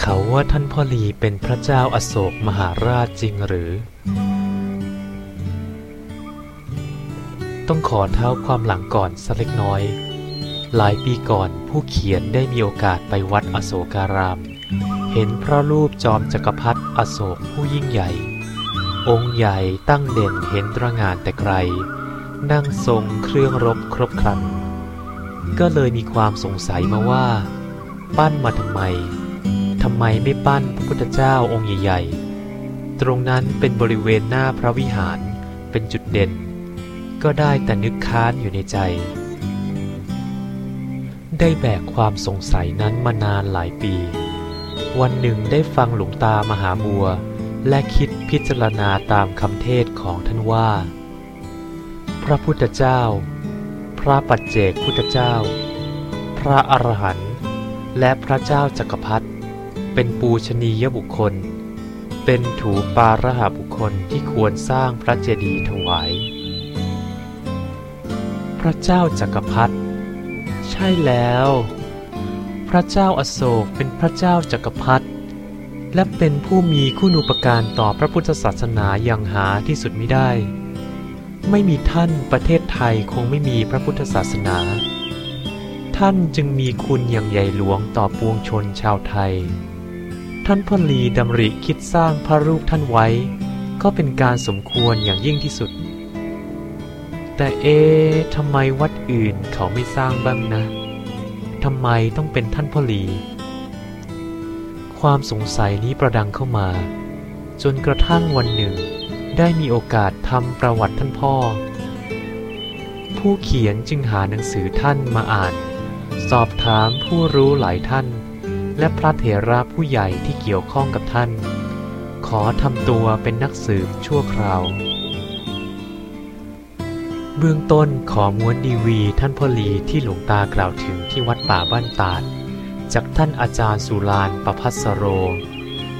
เขาว่าท่านพ่อหลีเป็นพระเจ้าอาโศกมหาราชจริงหรือ ต้องขอเท้าความหลังก่อนสักเล็กน้อย หลายปีก่อนผู้เขียนได้มีโอกาสไปวัดอโศการาม เห็นพระรูปจอมจักรพรรดิอโศกผู้ยิ่งใหญ่ องค์ใหญ่ตั้งเด่นเห็นตระหงานแต่ไกล นั่งทรงเครื่องรบครบครัน ก็เลยมีความสงสัยมาว่า ปั้นมาทำไม ทำไมไม่ปั้นพระพุทธเจ้าองค์ใหญ่ๆ ตรงนั้นเป็นบริเวณหน้าพระวิหารเป็นจุดเด่น ก็ได้แต่นึกค้านอยู่ในใจ ได้แบกความสงสัยนั้นมานานหลายปี วันหนึ่งได้ฟังหลวงตามหาบัว และคิดพิจารณาตามคำเทศของท่านว่า พระพุทธเจ้า พระปัจเจกพุทธเจ้า พระอรหันต์และพระเจ้าจักรพรรดิ เป็นปูชนียบุคคล เป็นถูปาระหบุคคลที่ควรสร้างพระเจดีย์ถวาย พระเจ้าจักรพรรดิใช่แล้ว พระเจ้าอโศกเป็นพระเจ้าจักรพรรดิและเป็นผู้มีคุณูปการต่อพระพุทธศาสนาอย่างหาที่สุดไม่ได้ ไม่มีท่านประเทศไทยคงไม่มีพระพุทธศาสนา ท่านจึงมีคุณอย่างใหญ่หลวงต่อปวงชนชาวไทย ท่านพลีดำริคิดสร้างพระรูปท่านไว้ ก็เป็นการสมควรอย่างยิ่งที่สุด แต่เอ๊ะทำไมวัดอื่นเขาไม่สร้างบ้างนะทำไมต้องเป็นท่านพ่อหลี ความสงสัยนี้ประดังเข้ามา จนกระทั่งวันหนึ่ง ได้มีโอกาสทำประวัติท่านพ่อ ผู้เขียนจึงหาหนังสือท่านมาอ่าน สอบถามผู้รู้หลายท่าน และพระเถระผู้ใหญ่ที่เกี่ยวข้องกับท่าน ขอทำตัวเป็นนักสืบชั่วคราว เบื้องต้นขอม้วนดีวีท่านพ่อลีที่หลวงตากล่าวถึงที่วัดป่าบ้านตาด จากท่านอาจารย์สุรานประพัสโร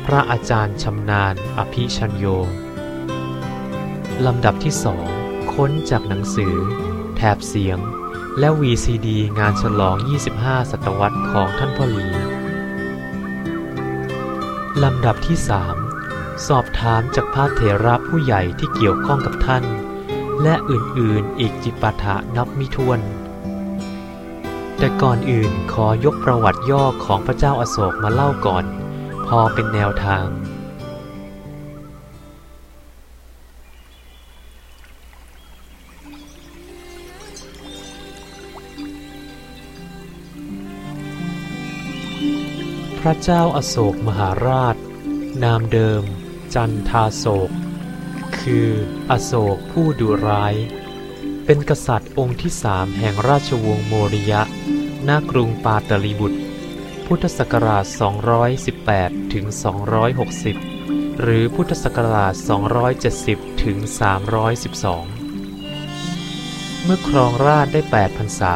พระอาจารย์ชำนาญอภิชัญโยลำดับที่สองค้นจากหนังสือ แถบเสียง และ VCD งานฉลอง 25 ศตวรรษของท่านพ่อลี ลำดับที่สามสอบถามจากพระเถระผู้ใหญ่ที่เกี่ยวข้องกับท่าน และอื่นๆอีกจิปาถะนับมิถ้วน แต่ก่อนอื่นขอยกประวัติย่อของพระเจ้าอาโศกมาเล่าก่อน พอเป็นแนวทาง ระเจ้าอาโศกมหาราช นามเดิม จันทาโศก คืออโศกผู้ดุร้าย เป็นกษัตริย์องค์ที่สามแห่งราชวงศ์โมริยะณกรุงปาตลีบุตร พุทธศักราช 218 ถึง 260 หรือพุทธศักราช 270 ถึง 312 เมื่อครองราชได้8พรรษา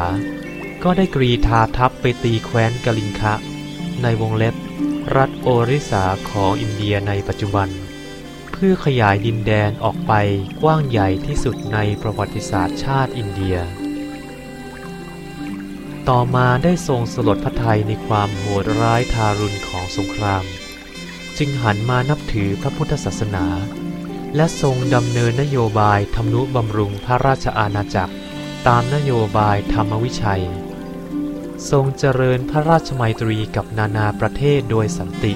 ก็ได้กรีธาทัพไปตีแคว้นกลิงคะ ในวงเล็บ รัฐโอริสาของอินเดียในปัจจุบัน เพื่อขยายดินแดนออกไปกว้างใหญ่ที่สุดในประวัติศาสตร์ชาติอินเดีย ต่อมาได้ทรงสลดพระทัยในความโหดร้ายทารุณของสงคราม จึงหันมานับถือพระพุทธศาสนา และทรงดำเนินนโยบายทำนุบำรุงพระราชอาณาจักร ตามนโยบายธรรมวิชัย ทรงเจริญพระราชมัยตรีกับนานาประเทศโดยสันติ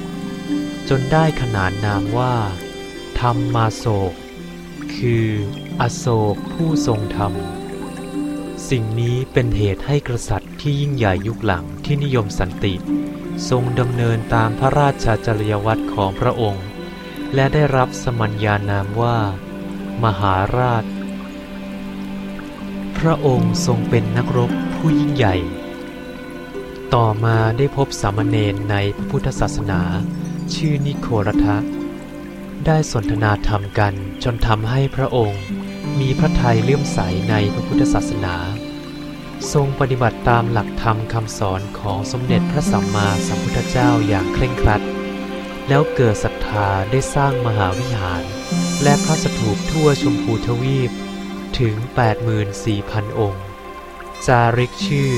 จนได้ขนานนามว่า ธรรมมาโศก คืออโศกผู้ทรงธรรม สิ่งนี้เป็นเหตุให้กษัตริย์ที่ยิ่งใหญ่ยุคหลังที่นิยมสันติ ทรงดำเนินตามพระราชจริยวัตรของพระองค์ และได้รับสมัญญานามว่า มหาราช พระองค์ทรงเป็นนักรบผู้ยิ่งใหญ่ ต่อมาได้พบสามเณรในพระพุทธศาสนา ชื่อนิโครทะ ได้สนทนาธรรมกันจนทำให้พระองค์ มีพระทัยเลื่อมใสในพระพุทธศาสนา ทรงปฏิบัติตามหลักธรรมคำสอนของสมเด็จพระสัมมาสัมพุทธเจ้าอย่างเคร่งครัด แล้วเกิดศรัทธาได้สร้างมหาวิหาร และพระสถูปทั่วชมพูทวีปถึง 84,000 องค์ จาริกชื่อ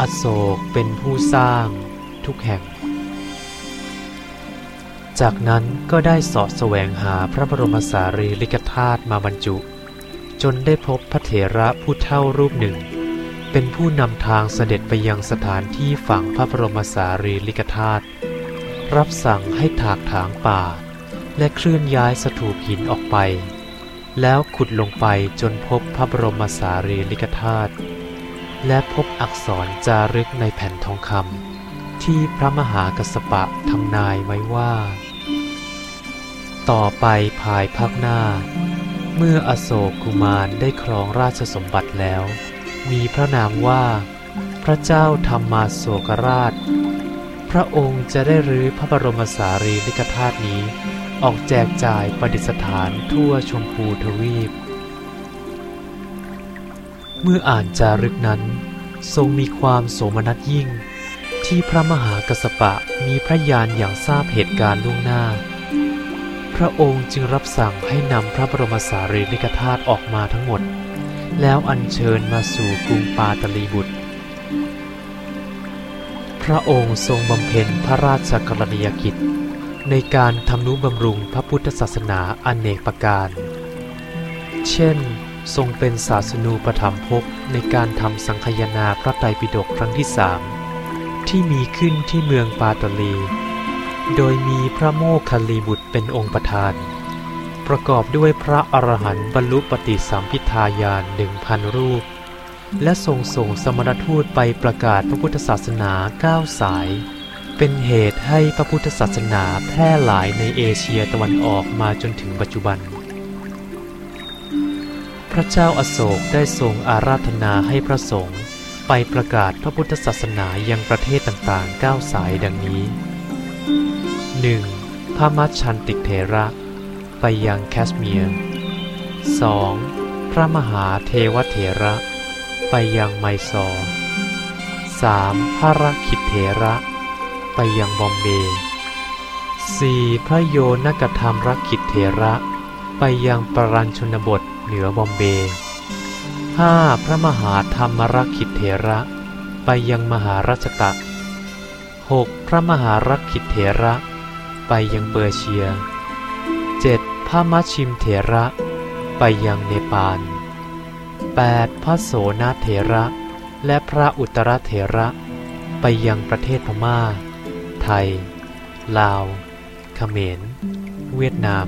อโศกเป็นผู้สร้างทุกแห่ง จากนั้นก็ได้สาะแสวงหาพระบรมสารีริกธาตุมาบรรจุ จนได้พบพระเถระผู้เท่ารูปหนึ่ง เป็นผู้นำทางเสด็จไปยังสถานที่ฝังพระบรมสารีริกธาตุรับสั่งให้ถากถางป่า และเคลื่อนย้ายสถูปหินออกไป แล้วขุดลงไปจนพบพระบรมสารีริกธาตุ และพบอักษรจารึกในแผ่นทองคำที่พระมหากัสสปะทำนายไว้ว่า ต่อไปภายภาคหน้า เมื่ออโศกกุมารได้ครองราชสมบัติแล้ว มีพระนามว่า พระเจ้าธรรมาโศกราช พระองค์จะได้รื้อพระบรมสารีริกธาตุนี้ ออกแจกจ่ายประดิษฐานทั่วชมพูทวีป เมื่ออ่านจารึกนั้น ทรงมีความโสมนัสยิ่ง ที่พระมหากัสสปะมีพระญาณอย่างทราบเหตุการณ์ล่วงหน้า พระองค์จึงรับสั่งให้นำพระบรมสารีริกธาตุออกมาทั้งหมด แล้วอัญเชิญมาสู่กรุงปาตลีบุตร พระองค์ทรงบำเพ็ญพระราชกรณียกิจ ในการทำนุบำรุงพระพุทธศาสนาอนเนกประการ เช่น ทรงเป็นศาสนูปถัมภกในการทำสังคยนาพระไตรปิฎกครั้งที่สามที่มีขึ้นที่เมืองปาตลี โดยมีพระโมคคัลลีบุตรเป็นองค์ประธาน ประกอบด้วยพระอรหันต์บรรลุปฏิสัมพิทายานหนึ่งพันรูป และทรงส่งสมณทูตไปประกาศพระพุทธศาสนาเก้าสาย เป็นเหตุให้พระพุทธศาสนาแพร่หลายในเอเชียตะวันออกมาจนถึงปัจจุบัน พระเจ้าอโศกได้ทรงอาราธนาให้พระสงฆ์ไปประกาศพระพุทธศาสนายังประเทศต่างๆ 9 สายดังนี้ 1. พระมัชฌันติกเถระ ไปยังแคชเมียร์ 2. พระมหาเทวเถระ ไปยังไมซอร์ 3. พระรักขิตเถระ ไปยังบอมเบย์ 4. พระโยนกธรรมรักขิตเถระ ไปยังปรัญชนบท เหนือบอมเบย์ 5. พระมหาธรรมรักขิตเถระ ไปยังมหาราชตะ 6. พระมหารักขิตเถระ ไปยังเปอร์เชีย 7. พระมัชชิมเถระ ไปยังเนปาล 8. พระโสนเถระ และพระอุตรเถระ ไปยังประเทศพม่า ไทย ลาวเขมร เวียดนาม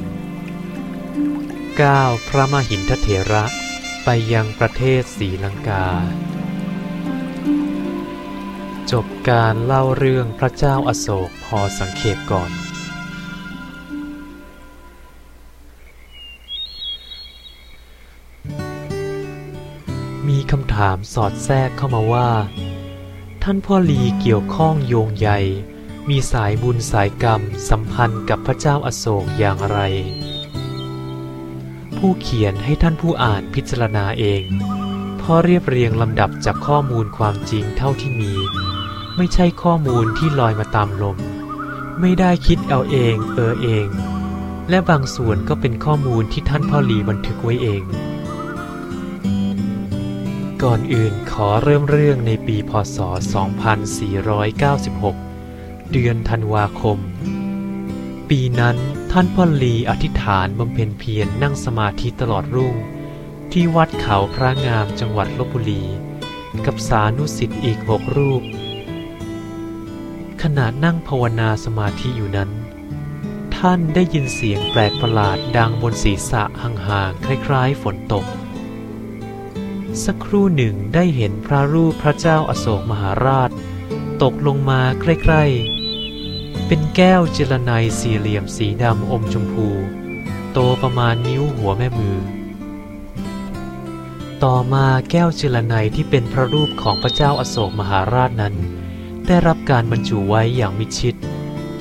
9. พระมหินทเถระไปยังประเทศศรีลังกา จบการเล่าเรื่องพระเจ้าอาโศกพอสังเขปก่อน มีคำถามสอดแทรกเข้ามาว่า ท่านพ่อลีเกี่ยวข้องโยงใยมีสายบุญสายกรรมสัมพันธ์กับพระเจ้าอาโศกอย่างไร ผู้เขียนให้ท่านผู้อ่านพิจารณาเองเพราะเรียบเรียงลำดับจากข้อมูลความจริงเท่าที่มี ไม่ใช่ข้อมูลที่ลอยมาตามลม ไม่ได้คิดเอาเองเออเอง และบางส่วนก็เป็นข้อมูลที่ท่านพ่อหลีบันทึกไว้เอง ก่อนอื่นขอเริ่มเรื่องในปีพศ 2496 เดือนธันวาคม ปีนั้น ท่านพ่อลีอธิษฐานบำเพ็ญเพียรนนั่งสมาธิตลอดรุ่ง ที่วัดเขาพระงามจังหวัดลบบุรี กับสานุสิทธิ์อีกหกรูป ขณะนั่งภาวนาสมาธิอยู่นั้น ท่านได้ยินเสียงแปลกประหลาดดังบนศีรษะห่างๆคล้าย ๆ ฝนตก สักครู่หนึ่งได้เห็นพระรูปพระเจ้าอาโศกมหาราช ตกลงมาใกล้ ๆ เป็นแก้วเจลไนสี่เหลี่ยมสีดำอมชมพู โตประมาณนิ้วหัวแม่มือ ต่อมาแก้วเจลไนที่เป็นพระรูปของพระเจ้าอโศกมหาราชนั้น ได้รับการบรรจุไว้อย่างมิชิด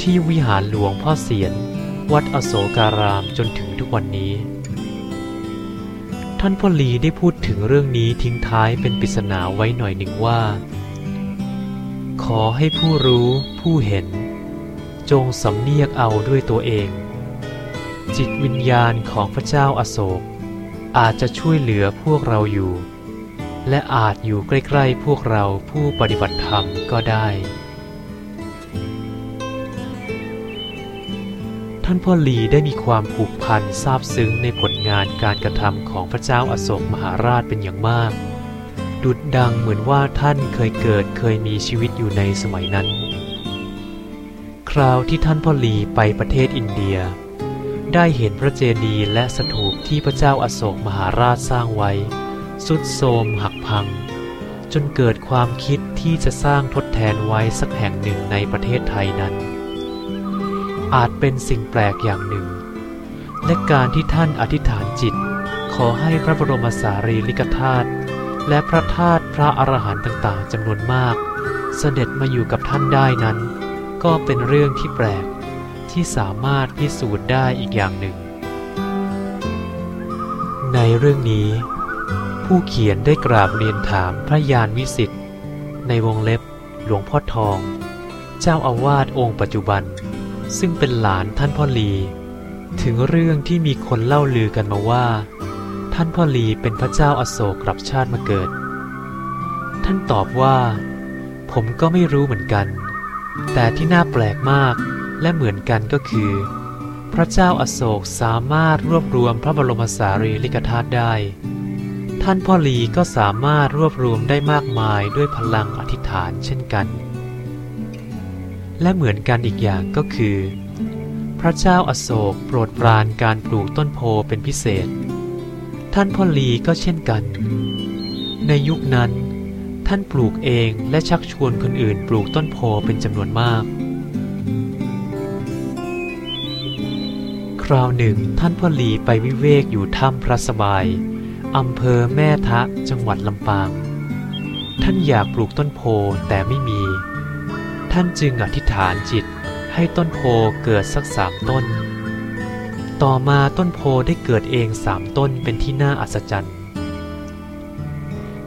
ที่วิหารหลวงพ่อเสียน วัดอโศการามจนถึงทุกวันนี้ ท่านพ่อลีได้พูดถึงเรื่องนี้ทิ้งท้ายเป็นปริศนาไว้หน่อยหนึ่งว่า ขอให้ผู้รู้ผู้เห็น จงสำเนียกเอาด้วยตัวเอง จิตวิญญาณของพระเจ้าอาโศก อาจจะช่วยเหลือพวกเราอยู่ และอาจอยู่ใกล้ๆพวกเราผู้ปฏิบัติธรรมก็ได้ ท่านพ่อหลีได้มีความผูกพันซาบซึ้งในผลงานการกระทำของพระเจ้าอาโศกมหาราชเป็นอย่างมาก ดุดดังเหมือนว่าท่านเคยเกิดเคยมีชีวิตอยู่ในสมัยนั้น คราวที่ท่านพ่อลีไปประเทศอินเดีย ได้เห็นพระเจดีย์และสถูปที่พระเจ้าอาโศกมหาราชสร้างไว้ สุดโทมหักพัง จนเกิดความคิดที่จะสร้างทดแทนไว้สักแห่งหนึ่งในประเทศไทยนั้น อาจเป็นสิ่งแปลกอย่างหนึ่ง และการที่ท่านอธิษฐานจิต ขอให้พระบรมสารีริกธาตุและพระธาตุพระอรหันต์ต่างๆจำนวนมาก เสด็จมาอยู่กับท่านได้นั้น ก็เป็นเรื่องที่แปลกที่สามารถพิสูจน์ได้อีกอย่างหนึ่ง ในเรื่องนี้ ผู้เขียนได้กราบเรียนถามพระยานวิสิทธิ์ในวงเล็บหลวงพ่อทอง เจ้าอาวาสองค์ปัจจุบัน ซึ่งเป็นหลานท่านพ่อลี ถึงเรื่องที่มีคนเล่าลือกันมาว่า ท่านพ่อลีเป็นพระเจ้าอาโศกกลับชาติมาเกิด ท่านตอบว่า ผมก็ไม่รู้เหมือนกัน แต่ที่น่าแปลกมากและเหมือนกันก็คือ พระเจ้าอาโศกสามารถรวบรวมพระบรมสารีริกธาตุได้ ท่านพ่อหลีก็สามารถรวบรวมได้มากมายด้วยพลังอธิษฐานเช่นกัน และเหมือนกันอีกอย่างก็คือ พระเจ้าอาโศกโปรดปรานการปลูกต้นโพเป็นพิเศษ ท่านพ่อหลีก็เช่นกัน ในยุคนั้น ท่านปลูกเองและชักชวนคนอื่นปลูกต้นโพเป็นจำนวนมาก คราวหนึ่งท่านพ่อลีไปวิเวกอยู่ถ้ำพระสบายอำเภอแม่ทะจังหวัดลำปาง ท่านอยากปลูกต้นโพแต่ไม่มี ท่านจึงอธิษฐานจิตให้ต้นโพเกิดสักสามต้น ต่อมาต้นโพได้เกิดเองสามต้นเป็นที่น่าอัศจรรย์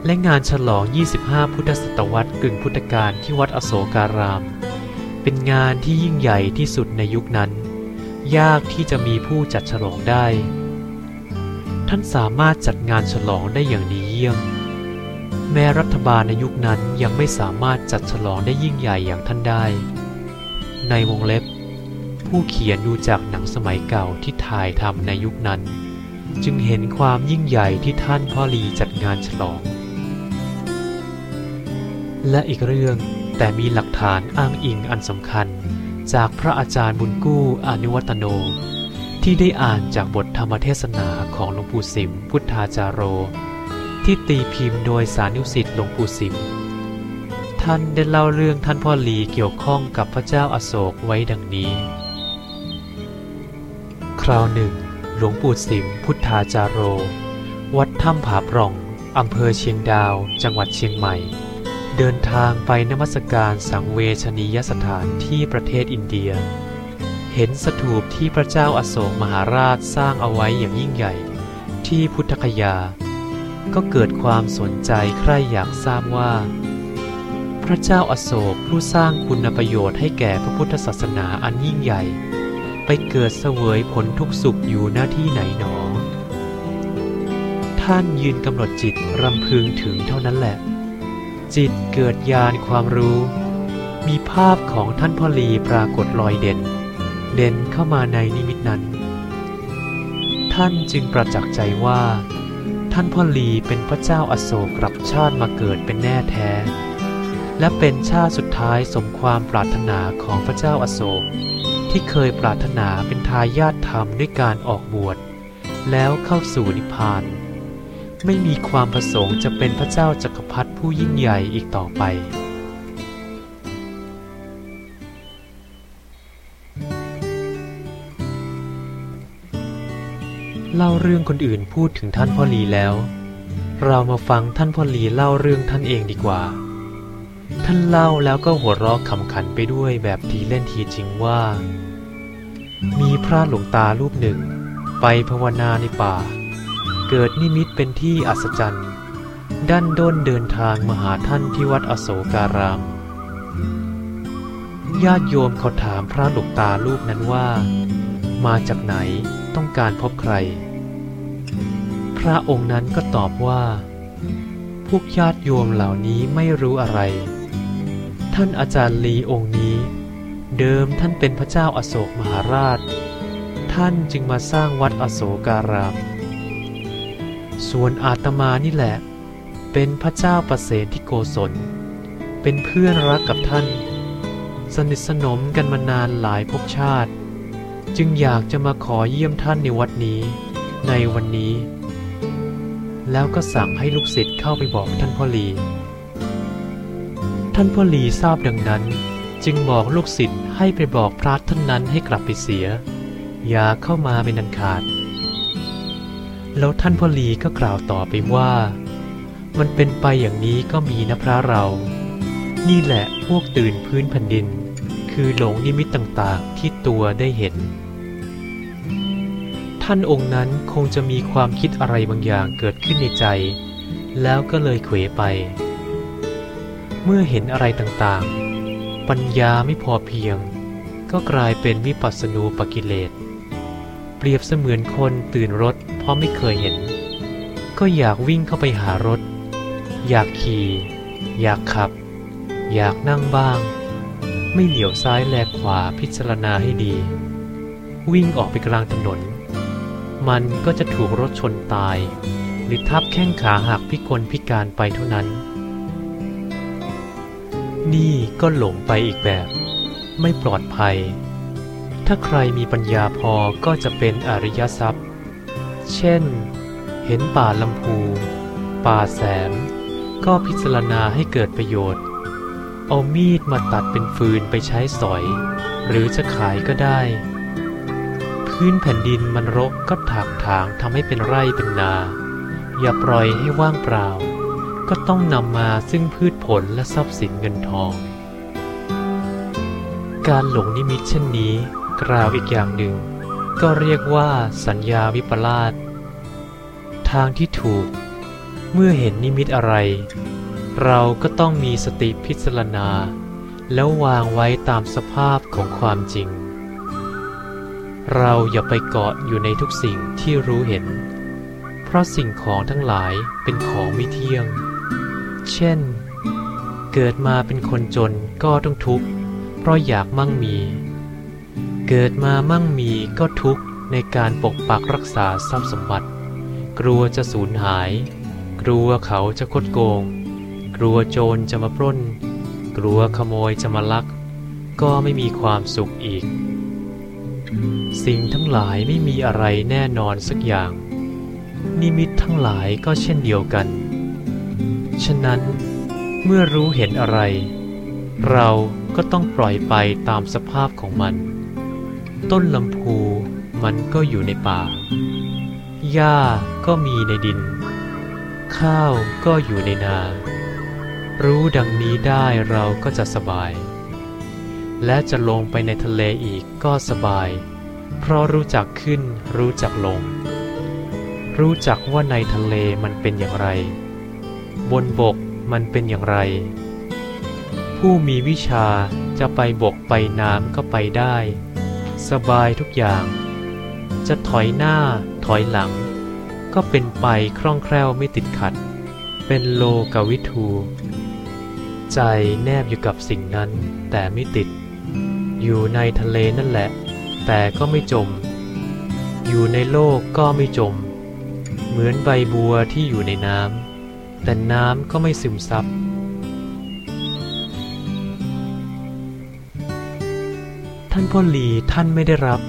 และงานฉลอง 25 พุทธศตวรรษกึ่งพุทธกาลที่วัดอโศการาม เป็นงานที่ยิ่งใหญ่ที่สุดในยุคนั้น ยากที่จะมีผู้จัดฉลองได้ ท่านสามารถจัดงานฉลองได้อย่างดีเยี่ยม แม้รัฐบาลในยุคนั้นยังไม่สามารถจัดฉลองได้ยิ่งใหญ่อย่างท่านได้ ในวงเล็บ ผู้เขียนดูจากหนังสมัยเก่าที่ถ่ายทำในยุคนั้น จึงเห็นความยิ่งใหญ่ที่ท่านพ่อลีจัดงานฉลอง และอีกเรื่องแต่มีหลักฐานอ้างอิงอันสำคัญ จากพระอาจารย์บุญกู้อนุวัตโน ที่ได้อ่านจากบทธรรมเทศนาของหลวงปู่สิมพุทธาจารโร ที่ตีพิมพ์โดยสานุสิทธิ์หลวงปู่สิมท่านได้เล่าเรื่องท่านพ่อหลีเกี่ยวข้องกับพระเจ้าอาโศกไว้ดังนี้ คราวหนึ่ง หลวงปู่สิมพุทธาจารโร วัดถ้ำผาปล่องอำเภอเชียงดาว จังหวัดเชียงใหม่ เดินทางไปนมัสการสังเวชนียสถานที่ประเทศอินเดีย เห็นสถูปที่พระเจ้าอาโศกมหาราชสร้างเอาไว้อย่างยิ่งใหญ่ ที่พุทธคยา ก็เกิดความสนใจใคร่อยากทราบว่า พระเจ้าอาโศกผู้สร้างคุณประโยชน์ให้แก่พระพุทธศาสนาอันยิ่งใหญ่ ไปเกิดเสวยผลทุกสุขอยู่หน้าที่ไหนหนอ ท่านยืนกำหนดจิตรำพึงถึงเท่านั้นแหละ จิตเกิดญาณความรู้ มีภาพของท่านพ่อลีปรากฏลอยเด่น เด่นเข้ามาในนิมิตนั้น ท่านจึงประจักษ์ใจว่า ท่านพ่อลีเป็นพระเจ้าอาโศกกลับชาติมาเกิดเป็นแน่แท้ และเป็นชาติสุดท้ายสมความปรารถนาของพระเจ้าอาโศก ที่เคยปรารถนาเป็นทายาทธรรมด้วยการออกบวชแล้วเข้าสู่นิพพาน ไม่มีความประสงค์จะเป็นพระเจ้าจักรพรรดิผู้ยิ่งใหญ่อีกต่อไป เล่าเรื่องคนอื่นพูดถึงท่านพ่อลีแล้ว เรามาฟังท่านพ่อลีเล่าเรื่องท่านเองดีกว่า ท่านเล่าแล้วก็หัวเราะขำขันไปด้วยแบบทีเล่นทีจริงว่า มีพระหลวงตารูปหนึ่ง ไปภาวนาในป่า เกิดนิมิตเป็นที่อัศจรรย์ด้านด้นเดินทางมาหาท่านที่วัดอโศการาม ญาติโยมเขาถามพระหลวงตารูปนั้นว่า มาจากไหนต้องการพบใคร พระองค์นั้นก็ตอบว่า พวกญาติโยมเหล่านี้ไม่รู้อะไร ท่านอาจารย์ลีองค์นี้ เดิมท่านเป็นพระเจ้าอาโศกมหาราช ท่านจึงมาสร้างวัดอโศการาม ส่วนอาตมานี่แหละ เป็นพระเจ้าประเสนที่โกศล เป็นเพื่อนรักกับท่าน สนิทสนมกันมานานหลายภพชาติ จึงอยากจะมาขอเยี่ยมท่านในวัดนี้ ในวันนี้ แล้วก็สั่งให้ลูกศิษย์เข้าไปบอกท่านพ่อหลี ท่านพ่อหลีทราบดังนั้นจึงบอกลูกศิษย์ให้ไปบอกพระท่านนั้นให้กลับไปเสีย อย่าเข้ามาเป็นอันขาด แล้วท่านพ่อลีก็กล่าวต่อไปว่า มันเป็นไปอย่างนี้ก็มีนะพระเรา นี่แหละพวกตื่นพื้นแผ่นดิน คือหลงนิมิตต่างๆที่ตัวได้เห็น ท่านองค์นั้นคงจะมีความคิดอะไรบางอย่างเกิดขึ้นในใจ แล้วก็เลยเขวไป เมื่อเห็นอะไรต่างๆ ปัญญาไม่พอเพียง ก็กลายเป็นวิปัสสนูปกิเลส ปรียบเสมือนคนตื่นรถเพราะไม่เคยเห็น ก็อยากวิ่งเข้าไปหารถ อยากขี่ อยากขับ อยากนั่งบ้าง ไม่เหลียวซ้ายแลขวาพิจารณาให้ดี วิ่งออกไปกลางถนน มันก็จะถูกรถชนตาย หรือทับแข้งขาหักพิกลพิการไปเท่านั้น นี่ก็หลงไปอีกแบบ ไม่ปลอดภัย ถ้าใครมีปัญญาพอก็จะเป็นอริยทรัพย์ เช่น เห็นป่าลำพู ป่าแสม ก็พิจารณาให้เกิดประโยชน์ เอามีดมาตัดเป็นฟืนไปใช้สอย หรือจะขายก็ได้ พื้นแผ่นดินมันรกก็ถากถางทำให้เป็นไร่เป็นนา อย่าปล่อยให้ว่างเปล่า ก็ต้องนำมาซึ่งพืชผลและทรัพย์สินเงินทอง การหลงนิมิตเช่นนี้ กล่าวอีกอย่างหนึ่ง ก็เรียกว่าสัญญาวิปลาสทางที่ถูก เมื่อเห็นนิมิตอะไร เราก็ต้องมีสติพิจารณา แล้ววางไว้ตามสภาพของความจริง เราอย่าไปเกาะอยู่ในทุกสิ่งที่รู้เห็น เพราะสิ่งของทั้งหลายเป็นของไม่เที่ยง เช่น เกิดมาเป็นคนจนก็ต้องทุกข์เพราะอยากมั่งมี เกิดมามั่งมีก็ทุกข์ในการปกปักรักษาทรัพย์สมบัติ กลัวจะสูญหาย กลัวเขาจะคดโกง กลัวโจรจะมาปล้น กลัวขโมยจะมาลัก ก็ไม่มีความสุขอีก สิ่งทั้งหลายไม่มีอะไรแน่นอนสักอย่าง นิมิตทั้งหลายก็เช่นเดียวกัน ฉะนั้นเมื่อรู้เห็นอะไร เราก็ต้องปล่อยไปตามสภาพของมัน ต้นลำพูมันก็อยู่ในป่า หญ้าก็มีในดิน ข้าวก็อยู่ในนา รู้ดังนี้ได้เราก็จะสบาย และจะลงไปในทะเลอีกก็สบาย เพราะรู้จักขึ้นรู้จักลง รู้จักว่าในทะเลมันเป็นอย่างไร บนบกมันเป็นอย่างไร ผู้มีวิชาจะไปบกไปน้ำก็ไปได้ สบายทุกอย่าง จะถอยหน้าถอยหลัง ก็เป็นไปคล่องแคล่วไม่ติดขัด เป็นโลกวิทูใจแนบอยู่กับสิ่งนั้นแต่ไม่ติด อยู่ในทะเลนั่นแหละ แต่ก็ไม่จม อยู่ในโลกก็ไม่จม เหมือนใบบัวที่อยู่ในน้ำแต่น้ำก็ไม่ซึมซับ ท่านพ่อหลีท่านไม่ได้รับ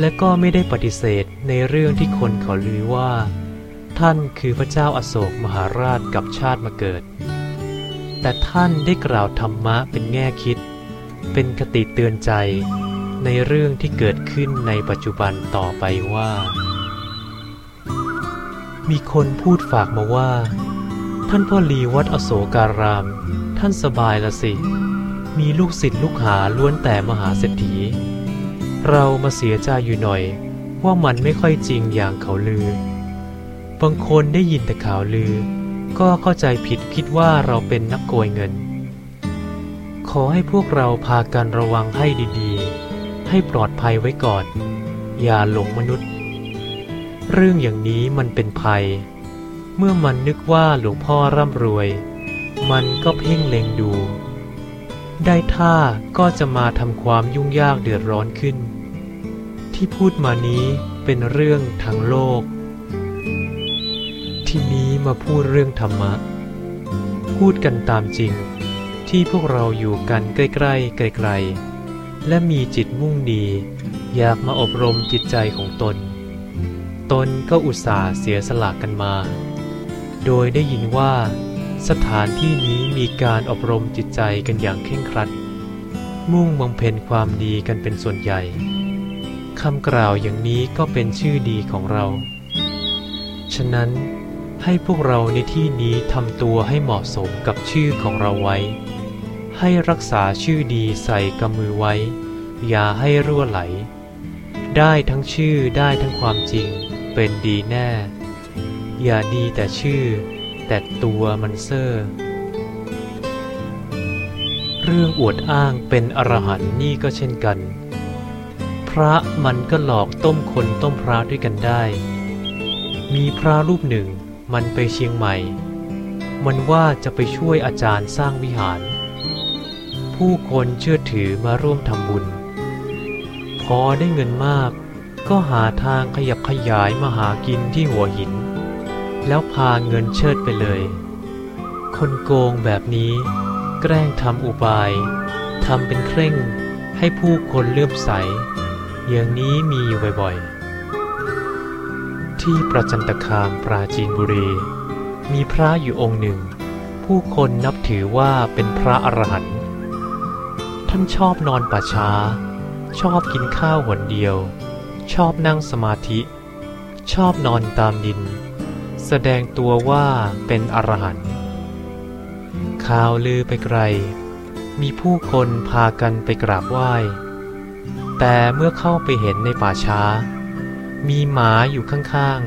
และก็ไม่ได้ปฏิเสธในเรื่องที่คนเขาลือว่า ท่านคือพระเจ้าอาโศกมหาราชกับชาติมาเกิด แต่ท่านได้กล่าวธรรมะเป็นแง่คิด เป็นคติเตือนใจ ในเรื่องที่เกิดขึ้นในปัจจุบันต่อไปว่า มีคนพูดฝากมาว่า ท่านพ่อหลีวัดอโศการาม ท่านสบายละสิ มีลูกศิษย์ลูกหาล้วนแต่มหาเศรษฐี เรามาเสียใจอยู่หน่อย ว่ามันไม่ค่อยจริงอย่างเขาลือ บางคนได้ยินแต่ข่าวลือ ก็เข้าใจผิดคิดว่าเราเป็นนักโกยเงิน ขอให้พวกเราพากันระวังให้ดีๆ ให้ปลอดภัยไว้ก่อน อย่าหลงมนุษย์ เรื่องอย่างนี้มันเป็นภัย เมื่อมันนึกว่าหลวงพ่อร่ำรวย มันก็เพ่งเล็งดู ได้ท่าก็จะมาทำความยุ่งยากเดือดร้อนขึ้น ที่พูดมานี้เป็นเรื่องทางโลก ที่นี้มาพูดเรื่องธรรมะ พูดกันตามจริง ที่พวกเราอยู่กันใกล้ๆไกลๆ และมีจิตมุ่งดี อยากมาอบรมจิตใจของตน ตนก็อุตส่าห์เสียสละกันมา โดยได้ยินว่า สถานที่นี้มีการอบรมจิตใจกันอย่างเคร่งครัด มุ่งบำเพ็ญความดีกันเป็นส่วนใหญ่คำกล่าวอย่างนี้ก็เป็นชื่อดีของเรา ฉะนั้นให้พวกเราในที่นี้ทำตัวให้เหมาะสมกับชื่อของเราไว้ ให้รักษาชื่อดีใส่กำมือไว้ อย่าให้รั่วไหล ได้ทั้งชื่อได้ทั้งความจริง เป็นดีแน่ อย่าดีแต่ชื่อ แต่ตัวมันเซ่อเรื่องอวดอ้างเป็นอรหันต์นี่ก็เช่นกัน พระมันก็หลอกต้มคนต้มพระด้วยกันได้ มีพระรูปหนึ่งมันไปเชียงใหม่ มันว่าจะไปช่วยอาจารย์สร้างวิหาร ผู้คนเชื่อถือมาร่วมทำบุญ พอได้เงินมาก ก็หาทางขยับขยายมาหากินที่หัวหิน แล้วพาเงินเชิดไปเลย คนโกงแบบนี้ แกล้งทำอุบายทำเป็นเคร่งให้ผู้คนเลื่อมใส อย่างนี้มีอยู่บ่อยๆ ที่ประจันตคามปราจีนบุรี มีพระอยู่องค์หนึ่ง ผู้คนนับถือว่าเป็นพระอรหันต์ท่านชอบนอนป่าช้า ชอบกินข้าวหนเดียว ชอบนั่งสมาธิ ชอบนอนตามดิน แสดงตัวว่าเป็นอรหันต์ข่าวลือไปไกล มีผู้คนพากันไปกราบไหว้ แต่เมื่อเข้าไปเห็นในป่าช้า มีหมาอยู่ข้าง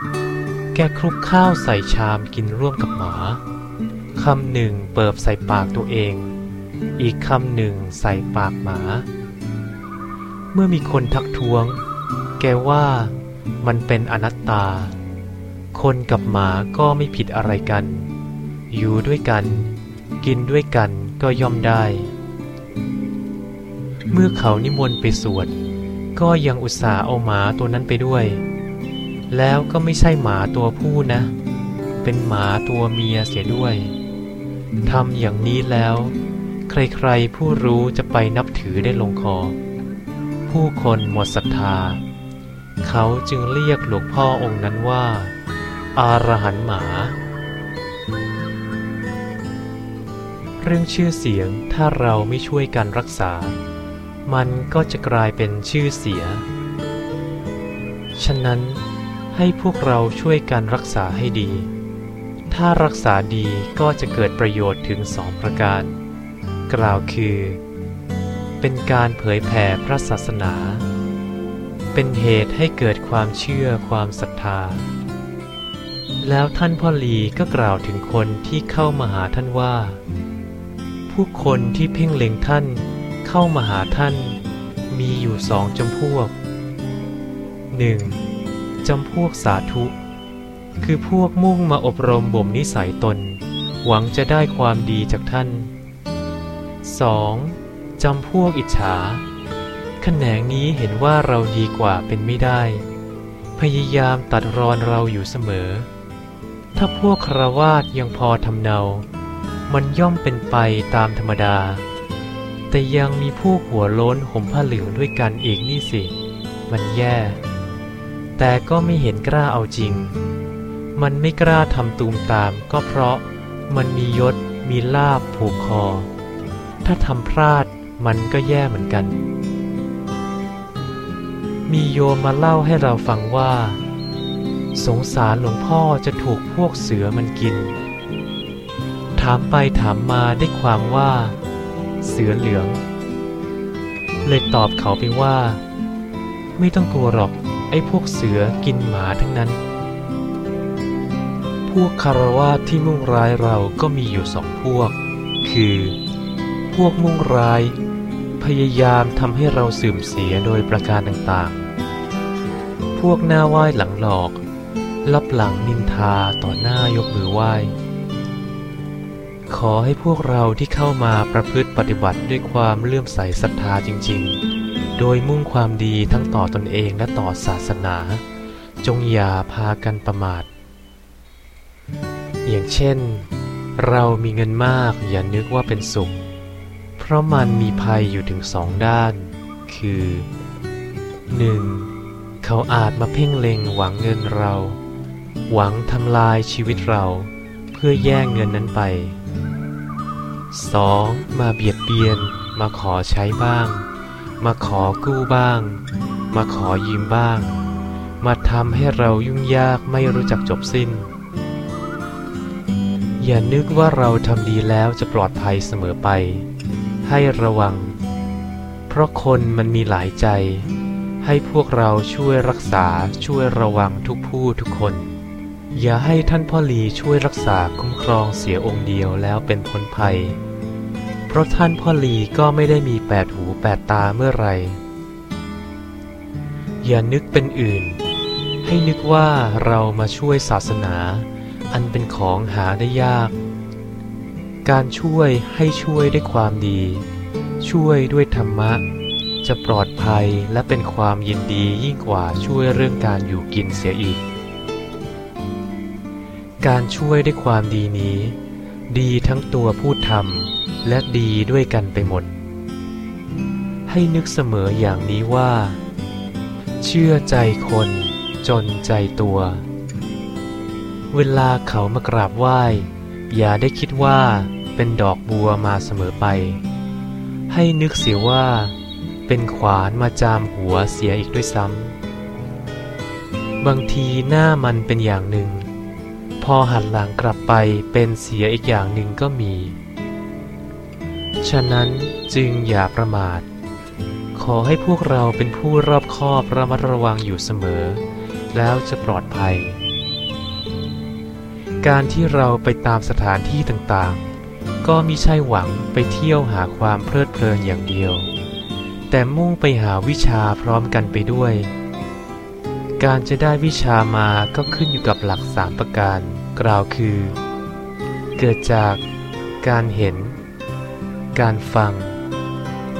ๆ แกคลุกข้าวใส่ชามกินร่วมกับหมา คำหนึ่งเปิบใส่ปากตัวเอง อีกคำหนึ่งใส่ปากหมา เมื่อมีคนทักท้วง แกว่ามันเป็นอนัตตา คนกับหมาก็ไม่ผิดอะไรกัน อยู่ด้วยกัน กินด้วยกันก็ย่อมได้ เมื่อเขานิมนต์ไปสวด ก็ยังอุตส่าห์เอาหมาตัวนั้นไปด้วย แล้วก็ไม่ใช่หมาตัวผู้นะ เป็นหมาตัวเมียเสียด้วยทำอย่างนี้แล้ว ใครๆผู้รู้จะไปนับถือได้ลงคอ ผู้คนหมดศรัทธา เขาจึงเรียกหลวงพ่อองค์นั้นว่า อารหันหมา เรื่องชื่อเสียงถ้าเราไม่ช่วยกันรักษา มันก็จะกลายเป็นชื่อเสีย ฉะนั้นให้พวกเราช่วยกันรักษาให้ดี ถ้ารักษาดีก็จะเกิดประโยชน์ถึงสองประการ กล่าวคือ เป็นการเผยแผ่พระศาสนา เป็นเหตุให้เกิดความเชื่อความศรัทธา แล้วท่านพ่อลีก็กล่าวถึงคนที่เข้ามาหาท่านว่า ผู้คนที่เพ่งเล็งท่านเข้ามาหาท่าน มีอยู่สองจำพวก 1. จำพวกสาธุ คือพวกมุ่งมาอบรมบ่มนิสัยตน หวังจะได้ความดีจากท่าน 2. จำพวกอิจฉาแขนงนี้เห็นว่าเราดีกว่าเป็นไม่ได้ พยายามตัดรอนเราอยู่เสมอ ถ้าพวกคราวาสยังพอทำเนา มันย่อมเป็นไปตามธรรมดา แต่ยังมีพวกหัวโล้นห่มผ้าเหลืองด้วยกันอีกนี่สิ มันแย่ แต่ก็ไม่เห็นกล้าเอาจริง มันไม่กล้าทำตูมตามก็เพราะมันมียศมีลาบผูกคอ ถ้าทำพลาดมันก็แย่เหมือนกัน มีโยมมาเล่าให้เราฟังว่า สงสารหลวงพ่อจะถูกพวกเสือมันกิน ถามไปถามมาได้ความว่า เสือเหลือง เลยตอบเขาไปว่า ไม่ต้องกลัวหรอกไอ้พวกเสือกินหมาทั้งนั้น พวกคารวาที่มุ่งร้ายเราก็มีอยู่สองพวก คือ พวกมุ่งร้าย พยายามทำให้เราเสื่อมเสียโดยประการต่างๆ พวกหน้าไหว้หลังหลอก ลับหลังนินทาต่อหน้ายกมือไหว้ ขอให้พวกเราที่เข้ามาประพฤติปฏิบัติด้วยความเลื่อมใสศรัทธาจริง ๆ โดยมุ่งความดีทั้งต่อตนเองและต่อศาสนา จงอย่าพากันประมาท อย่างเช่น เรามีเงินมากอย่านึกว่าเป็นสุข เพราะมันมีภัยอยู่ถึงสองด้าน คือ 1. เขาอาจมาเพ่งเล็งหวังเงินเรา หวังทำลายชีวิตเราเพื่อแย่งเงินนั้นไป 2. มาเบียดเบียน มาขอใช้บ้าง มาขอกู้บ้าง มาขอยืมบ้าง มาทำให้เรายุ่งยากไม่รู้จักจบสิ้น อย่านึกว่าเราทำดีแล้วจะปลอดภัยเสมอไป ให้ระวัง เพราะคนมันมีหลายใจ ให้พวกเราช่วยรักษาช่วยระวังทุกผู้ทุกคน อย่าให้ท่านพ่อหลีช่วยรักษาคุ้มครองเสียองค์เดียวแล้วเป็นพ้นภัย เพราะท่านพ่อหลีก็ไม่ได้มีแปดหูแปดตาเมื่อไร อย่านึกเป็นอื่น ให้นึกว่าเรามาช่วยศาสนา อันเป็นของหาได้ยาก การช่วยให้ช่วยด้วยความดี ช่วยด้วยธรรมะ จะปลอดภัยและเป็นความยินดียิ่งกว่าช่วยเรื่องการอยู่กินเสียอีก การช่วยด้วยความดีนี้ ดีทั้งตัวผู้ทำและดีด้วยกันไปหมด ให้นึกเสมออย่างนี้ว่า เชื่อใจคนจนใจตัว เวลาเขามากราบไหว้ อย่าได้คิดว่าเป็นดอกบัวมาเสมอไป ให้นึกเสียว่า เป็นขวานมาจามหัวเสียอีกด้วยซ้ำบางทีหน้ามันเป็นอย่างหนึ่ง อหันหลังกลับไปเป็นเสียอีกอย่างหนึ่งก็มี ฉะนั้นจึงอย่าประมาท ขอให้พวกเราเป็นผู้รอบคอบระมัดระวังอยู่เสมอ แล้วจะปลอดภัย การที่เราไปตามสถานที่ต่างๆ ก็มิใช่หวังไปเที่ยวหาความเพลิดเพลินอย่างเดียว แต่มุ่งไปหาวิชาพร้อมกันไปด้วยการจะได้วิชามาก็ขึ้นอยู่กับหลักสามประการ กล่าวคือ เกิดจากการเห็น การฟัง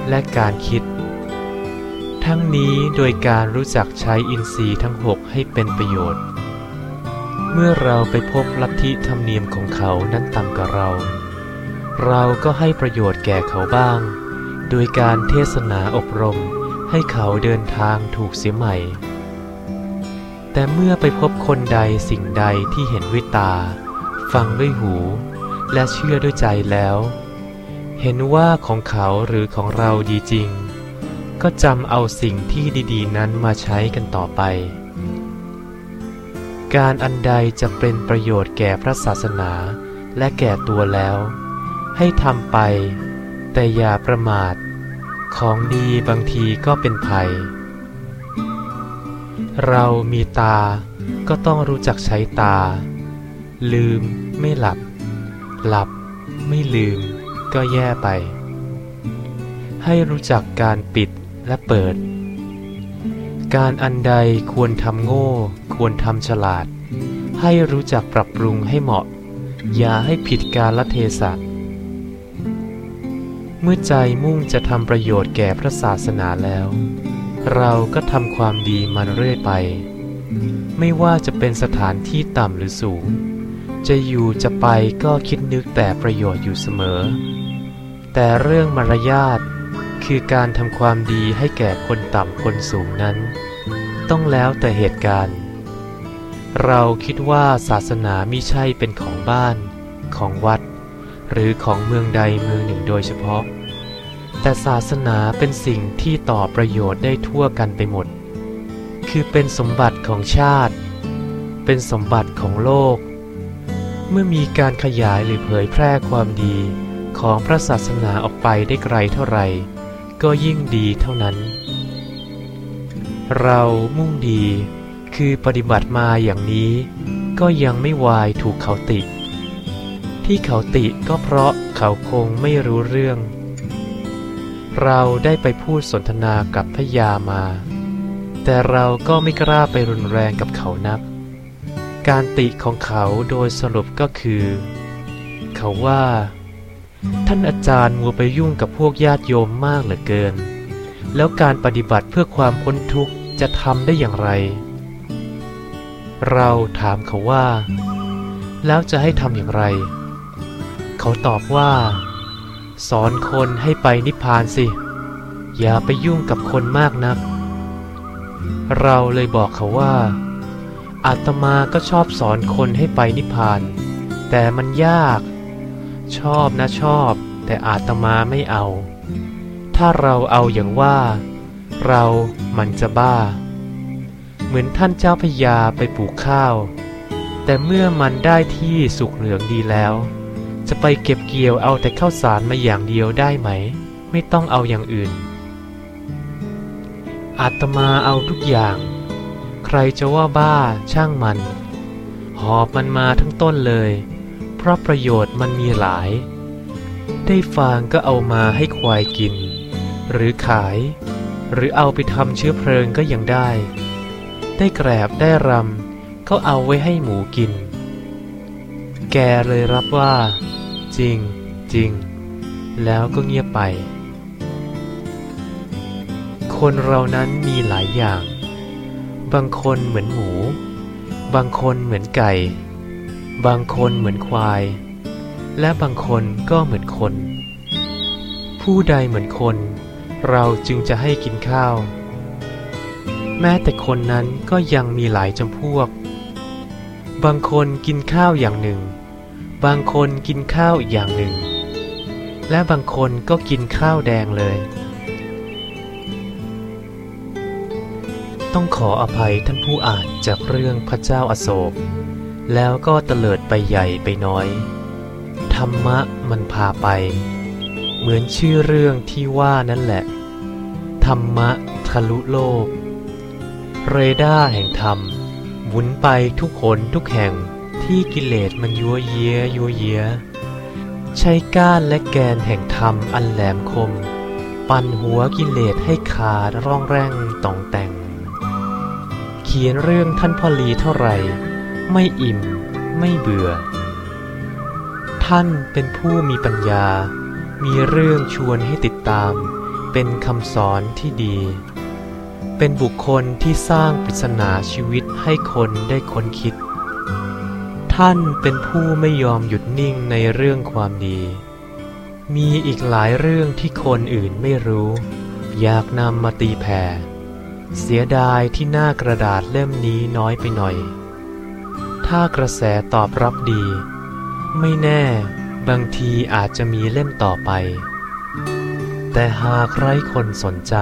และการคิด ทั้งนี้โดยการรู้จักใช้อินทรีย์ทั้งหกให้เป็นประโยชน์ เมื่อเราไปพบลัทธิธรรมเนียมของเขานั้นต่ำกว่าเรา เราก็ให้ประโยชน์แก่เขาบ้าง โดยการเทศนาอบรมให้เขาเดินทางถูกเสียใหม่ แต่เมื่อไปพบคนใดสิ่งใดที่เห็นด้วยตา ฟังด้วยหู และเชื่อด้วยใจแล้ว เห็นว่าของเขาหรือของเราดีจริง ก็จำเอาสิ่งที่ดีๆ นั้นมาใช้กันต่อไป การอันใดจะเป็นประโยชน์แก่พระศาสนาและแก่ตัวแล้ว ให้ทำไป แต่อย่าประมาท ของดีบางทีก็เป็นภัย เรามีตาก็ต้องรู้จักใช้ตา ลืมไม่หลับ หลับไม่ลืมก็แย่ไป ให้รู้จักการปิดและเปิด การอันใดควรทำโง่ ควรทำฉลาด ให้รู้จักปรับปรุงให้เหมาะ อย่าให้ผิดกาละเทศะเมื่อใจมุ่งจะทำประโยชน์แก่พระศาสนาแล้ว เราก็ทำความดีมันเรื่อยไป ไม่ว่าจะเป็นสถานที่ต่ำหรือสูง จะอยู่จะไปก็คิดนึกแต่ประโยชน์อยู่เสมอ แต่เรื่องมารยาทคือการทำความดีให้แก่คนต่ำคนสูงนั้น ต้องแล้วแต่เหตุการณ์ เราคิดว่าศาสนามิใช่เป็นของบ้าน ของวัด หรือของเมืองใดเมืองหนึ่งโดยเฉพาะ แต่ศาสนาเป็นสิ่งที่ต่อประโยชน์ได้ทั่วกันไปหมด คือเป็นสมบัติของชาติ เป็นสมบัติของโลก เมื่อมีการขยายหรือเผยแพร่ความดีของพระศาสนาออกไปได้ไกลเท่าไหร่ ก็ยิ่งดีเท่านั้น เรามุ่งดีคือปฏิบัติมาอย่างนี้ก็ยังไม่วายถูกเขาติ ที่เขาติก็เพราะเขาคงไม่รู้เรื่อง เราได้ไปพูดสนทนากับพญามา แต่เราก็ไม่กล้าไปรุนแรงกับเขานัก การติของเขาโดยสรุปก็คือ เขาว่า ท่านอาจารย์มัวไปยุ่งกับพวกญาติโยมมากเหลือเกิน แล้วการปฏิบัติเพื่อความพ้นทุกข์จะทำได้อย่างไร เราถามเขาว่า แล้วจะให้ทำอย่างไร เขาตอบว่า สอนคนให้ไปนิพพานสิ อย่าไปยุ่งกับคนมากนัก เราเลยบอกเขาว่า อาตมาก็ชอบสอนคนให้ไปนิพพาน แต่มันยาก ชอบนะชอบ แต่อาตมาไม่เอา ถ้าเราเอาอย่างว่า เรามันจะบ้า เหมือนท่านเจ้าพญาไปปลูกข้าว แต่เมื่อมันได้ที่สุกเหลืองดีแล้ว จะไปเก็บเกี่ยวเอาแต่ข้าวสารมาอย่างเดียวได้ไหม ไม่ต้องเอาอย่างอื่น อาตมาเอาทุกอย่าง ใครจะว่าบ้าช่างมัน หอบมันมาทั้งต้นเลย เพราะประโยชน์มันมีหลาย ได้ฟางก็เอามาให้ควายกิน หรือขาย หรือเอาไปทำเชื้อเพลิงก็ยังได้ ได้แกรบได้รำก็เอาไว้ให้หมูกิน แกเลยรับว่า จริง จริง แล้วก็เงียบไป คนเรานั้นมีหลายอย่าง บางคนเหมือนหมู บางคนเหมือนไก่ บางคนเหมือนควาย และบางคนก็เหมือนคน ผู้ใดเหมือนคน เราจึงจะให้กินข้าว แม้แต่คนนั้นก็ยังมีหลายจำพวก บางคนกินข้าวอย่างหนึ่ง บางคนกินข้าวอีกอย่างหนึ่ง และบางคนก็กินข้าวแดงเลย ต้องขออภัยท่านผู้อ่านจากเรื่องพระเจ้าอาโศก แล้วก็เตลิดไปใหญ่ไปน้อย ธรรมะมันพาไป เหมือนชื่อเรื่องที่ว่านั่นแหละ ธรรมะทะลุโลก เรดาร์แห่งธรรมหมุนไปทุกหนทุกแห่ง ที่กิเลสมันยัวเยียยัวเยียใช้ก้านและแกนแห่งธรรมอันแหลมคม ปั่นหัวกิเลสให้ขาดร่องแร่งต่องแต่ง เขียนเรื่องท่านพอลีเท่าไหร่ ไม่อิ่ม ไม่เบื่อ ท่านเป็นผู้มีปัญญา มีเรื่องชวนให้ติดตาม เป็นคำสอนที่ดี เป็นบุคคลที่สร้างปริศนาชีวิตให้คนได้ค้นคิด ท่านเป็นผู้ไม่ยอมหยุดนิ่งในเรื่องความดี มีอีกหลายเรื่องที่คนอื่นไม่รู้ อยากนำมาตีแผ่ เสียดายที่หน้ากระดาษเล่มนี้น้อยไปหน่อย ถ้ากระแสตอบรับดี ไม่แน่บางทีอาจจะมีเล่มต่อไป แต่หากใครคนสนใจ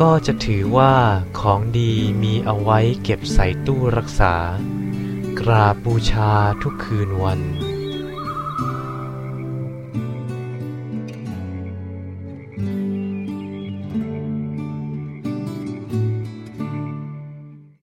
ก็จะถือว่าของดีมีเอาไว้เก็บใส่ตู้รักษา กราบบูชาทุกคืนวัน